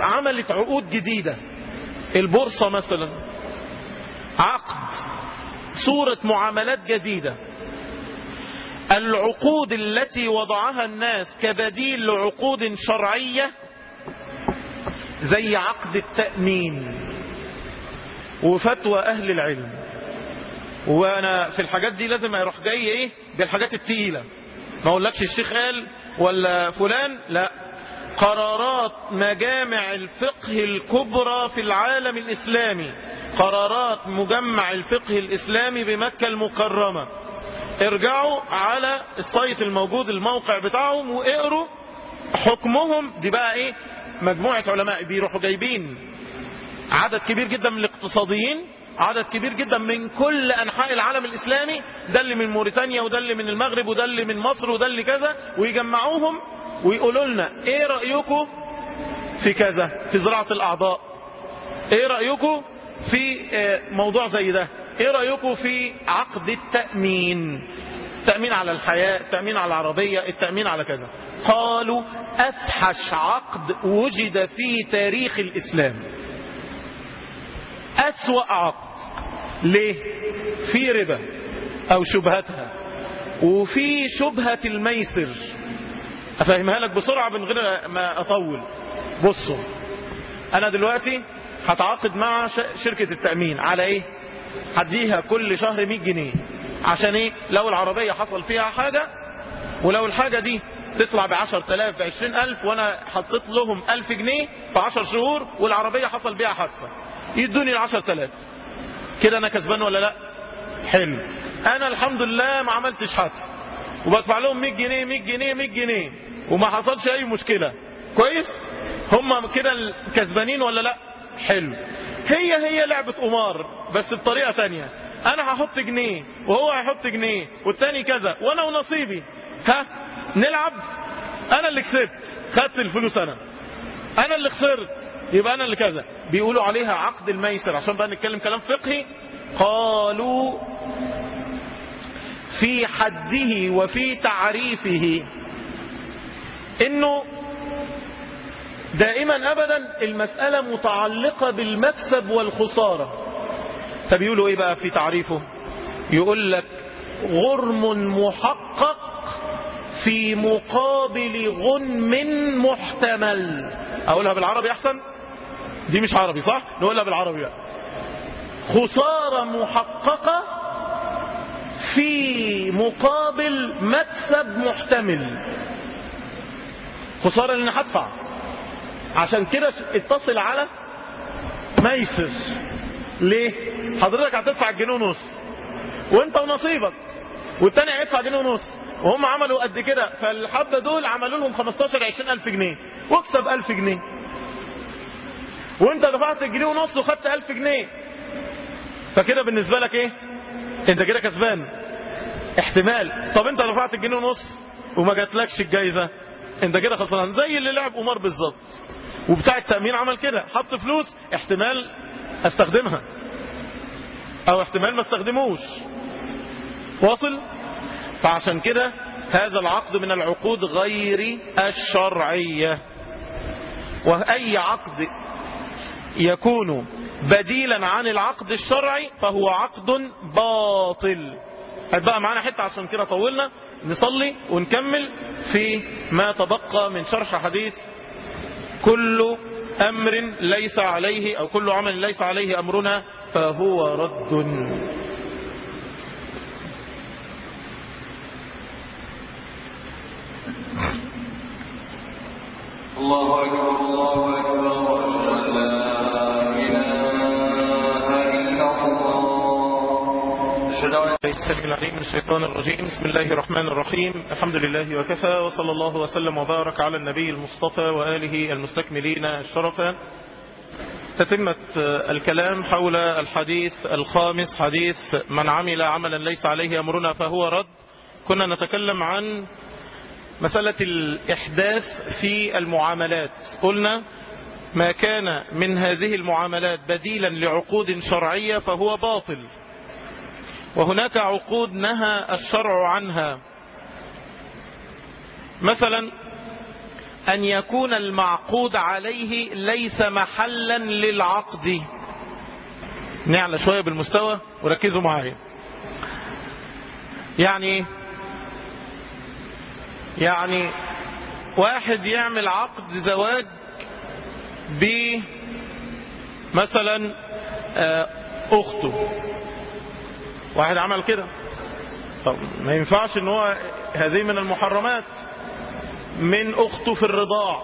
عملت عقود جديدة. البورصة مثلا. عقد. صورة معاملات جديدة. العقود التي وضعها الناس كبديل لعقود شرعية زي عقد التأمين. وفتوى أهل العلم. وأنا في الحاجات دي لازم أروح جاي إيه؟ بالحاجات التقيلة. ما أقولكش الشيخ قال ولا فلان لا. قرارات مجامع الفقه الكبرى في العالم الإسلامي. قرارات مجمع الفقه الإسلامي بمكة المكرمة. ارجعوا على السايت الموجود الموقع بتاعهم واقروا حكمهم. دي بقى إيه؟ مجموعة علماء بيروحوا جايبين عدد كبير جدا من الاقتصاديين عدد كبير جدا من كل أنحاء العالم الإسلامي. ده اللي من موريتانيا وده اللي من المغرب وده اللي من مصر وده اللي كذا. ويجمعوهم ويقولوا لنا إيه رأيكم في كذا في زراعة الأعضاء؟ إيه رأيكم في موضوع زي ده؟ إيه رأيكم في عقد التأمين؟ التأمين على الحياة التأمين على العربية التأمين على كذا. قالوا أفحش عقد وجد في تاريخ الإسلام. أسوأ عقد. ليه؟ في ربا أو شبهتها. وفي شبهة الميسر. أفهمها لك بسرعة من غير ما أطول. بصوا أنا دلوقتي هتعاقد مع شركة التأمين. على إيه؟ هديها كل شهر 100 جنيه. عشان إيه؟ لو العربية حصل فيها حاجة ولو الحاجة دي تطلع ب 10000 ب 20000 وأنا حطيت لهم 1000 جنيه في 10 شهور والعربية حصل بيها حادثة. يدوني ال 10000 كده أنا كسبان ولا لأ؟ حلو. أنا الحمد لله ما عملتش حادثة. وبدفع لهم 100 جنيه 100 جنيه 100 جنيه. وما حصلش أي مشكلة. كويس؟ هم كده كسبانين ولا لأ؟ حلو. هي هي لعبة قمار بس بطريقة تانية. أنا هحط جنيه وهو هيحط جنيه والتاني كذا وأنا ونصيبي. ها؟ نلعب؟ أنا اللي كسبت. خدت الفلوس أنا. أنا اللي خسرت. يبقى أنا اللي كذا. بيقولوا عليها عقد الميسر. عشان بقى نتكلم كلام فقهي. قالوا في حده وفي تعريفه. إنه دائما ابدا المسألة متعلقة بالمكسب والخسارة. فبيقولوا إيه بقى في تعريفه؟ يقول لك غرم محقق في مقابل غنم محتمل. أقولها بالعربي أحسن؟ دي مش عربي صح؟ نقولها بالعربي بقى. خسارة محققة في مقابل مكسب محتمل. خسارة لأن هدفع. عشان كده اتصل على ميسر ليه؟ حضرتك هتدفع الجنيه ونص. وأنت ونصيبك. والتاني هيدفع جنيه ونص. وهم عملوا قد كده. فالحبة دول عملوا لهم 15 20 ألف جنيه. واكسب ألف جنيه. وأنت دفعت جنيه ونص وخدت ألف جنيه. فكده بالنسبة لك إيه؟ أنت كده كسبان. احتمال. طب أنت دفعت جنيه ونص وما جاتلكش الجايزة. انت كده خسران. زي اللي لعب قمار بالظبط. وبتاع التأمين عمل كده. حط فلوس احتمال استخدمها. أو احتمال ما استخدموش. واصل؟ فعشان كده هذا العقد من العقود غير الشرعية. وأي عقد يكون بديلا عن العقد الشرعي فهو عقد باطل. بقى معانا حتة عشان كده طولنا. نصلي ونكمل في ما تبقى من شرح حديث كل أمر ليس عليه أو كل عمل ليس عليه أمرنا فهو رد. الله أكبر الله العليم من الشيطان الرجيم. بسم الله الرحمن الرحيم. الحمد لله وكفى وصلى الله وسلم وبارك على النبي المصطفى وآله المستكملين الشرفا تتمة الكلام حول الحديث الخامس حديث من عمل عملا ليس عليه أمرنا فهو رد. كنا نتكلم عن مسألة الإحداث في المعاملات. قلنا ما كان من هذه المعاملات بديلا لعقود شرعية فهو باطل. وهناك عقود نهى الشرع عنها. مثلا أن يكون المعقود عليه ليس محلا للعقد. نعلى شوية بالمستوى وركزوا معايا. يعني يعني واحد يعمل عقد زواج ب مثلا أخته. واحد عمل كده. طب ما ينفعش إن هو هذه من المحرمات. من اخته في الرضاع.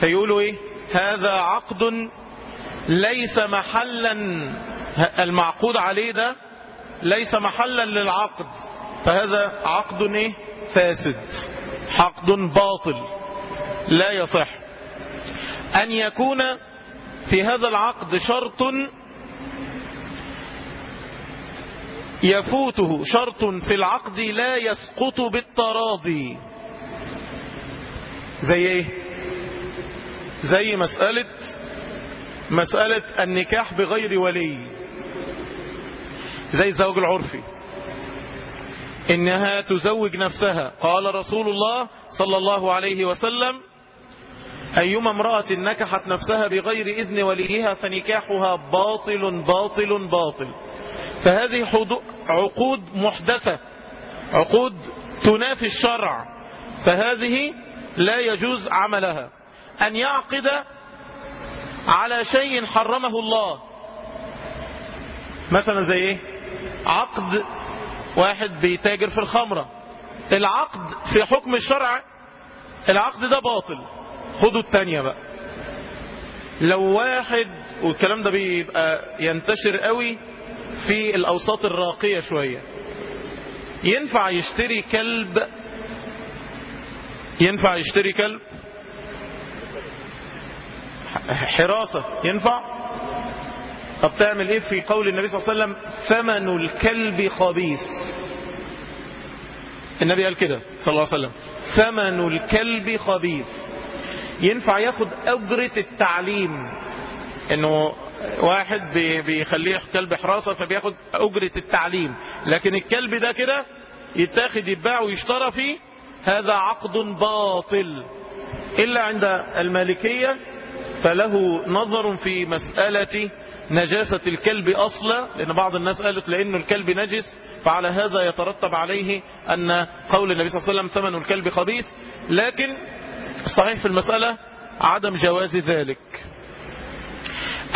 فيقولوا إيه؟ هذا عقد ليس محلا. المعقود عليه ده ليس محلا للعقد. فهذا عقد إيه؟ فاسد. عقد باطل. لا يصح. أن يكون في هذا العقد شرط يفوته شرط في العقد لا يسقط بالتراضي. زي إيه؟ زي مسألة مسألة النكاح بغير ولي. زي الزوج العرفي. إنها تزوج نفسها. قال رسول الله صلى الله عليه وسلم أيما امرأة نكحت نفسها بغير إذن وليها فنكاحها باطل باطل باطل. فهذه عقود محدثة عقود تنافي الشرع فهذه لا يجوز عملها. أن يعقد على شيء حرمه الله. مثلا زي إيه؟ عقد واحد بيتاجر في الخمرة. العقد في حكم الشرع العقد ده باطل. خدوا التانية بقى. لو واحد والكلام ده بيبقى ينتشر قوي في الأوساط الراقية شوية. ينفع يشتري كلب؟ ينفع يشتري كلب؟ حراسة. ينفع؟ طب تعمل إيه في قول النبي صلى الله عليه وسلم؟ ثمن الكلب خبيث. النبي قال كده صلى الله عليه وسلم. ثمن الكلب خبيث. ينفع ياخد أجرة التعليم؟ إنه واحد بيخليه كلب حراسة فبياخد أجرة التعليم. لكن الكلب ده كده يتاخد يتباع ويشترى فيه هذا عقد باطل. إلا عند المالكية فله نظر في مسألة نجاسة الكلب أصلا لأن بعض الناس قالت لأن الكلب نجس فعلى هذا يترتب عليه أن قول النبي صلى الله عليه وسلم ثمن الكلب خبيث. لكن الصحيح في المسألة عدم جواز ذلك.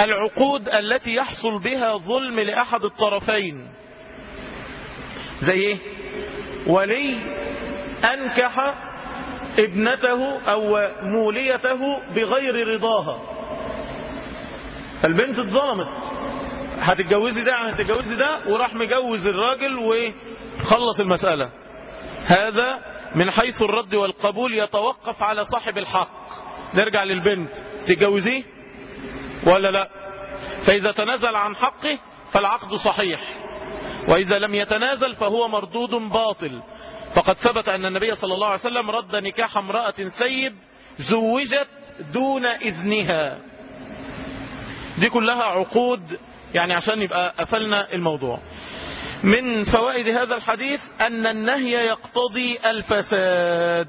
العقود التي يحصل بها ظلم لأحد الطرفين. زي إيه؟ ولي أنكح ابنته أو موليته بغير رضاها. البنت اتظلمت. هتتجوزي ده هتتجوزي ده وراح مجوز الراجل وخلص المسألة. هذا من حيث الرد والقبول يتوقف على صاحب الحق. نرجع للبنت. تتجوزيه؟ ولا لا؟ فإذا تنازل عن حقه فالعقد صحيح. وإذا لم يتنازل فهو مردود باطل. فقد ثبت أن النبي صلى الله عليه وسلم رد نكاح امرأة سيب زوجت دون إذنها. دي كلها عقود يعني عشان يبقى قفلنا الموضوع. من فوائد هذا الحديث أن النهي يقتضي الفساد.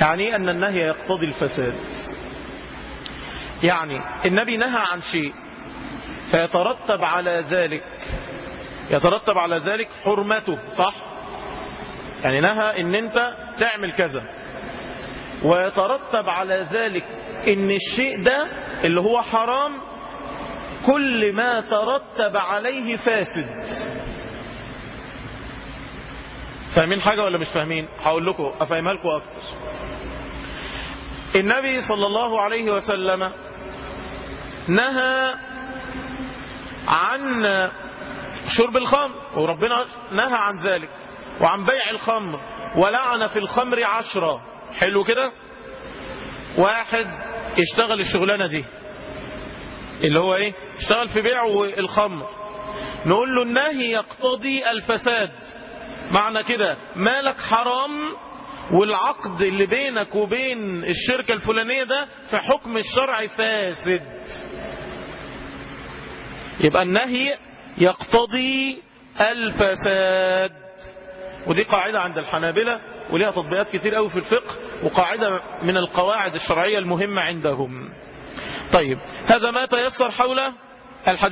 يعني أن النهي يقتضي الفساد؟ يعني النبي نهى عن شيء فيترتب على ذلك يترتب على ذلك حرمته صح؟ يعني نهى إن أنت تعمل كذا ويترتب على ذلك إن الشيء ده اللي هو حرام كل ما ترتب عليه فاسد. فاهمين حاجة ولا مش فاهمين؟ هقول لكم أفهمها لكم أكتر. النبي صلى الله عليه وسلم نهى عن شرب الخمر وربنا نهى عن ذلك وعن بيع الخمر ولعن في الخمر عشرة. حلو كده؟ واحد اشتغل الشغلانة دي اللي هو إيه؟ اشتغل في بيع الخمر. نقول له النهي يقتضي الفساد. معنى كده مالك حرام والعقد اللي بينك وبين الشركة الفلانية ده في حكم الشرع فاسد. يبقى النهي يقتضي الفساد. ودي قاعدة عند الحنابلة وليها تطبيقات كتير قوي في الفقه وقاعدة من القواعد الشرعية المهمة عندهم. طيب هذا ما تيسر حول الحديث.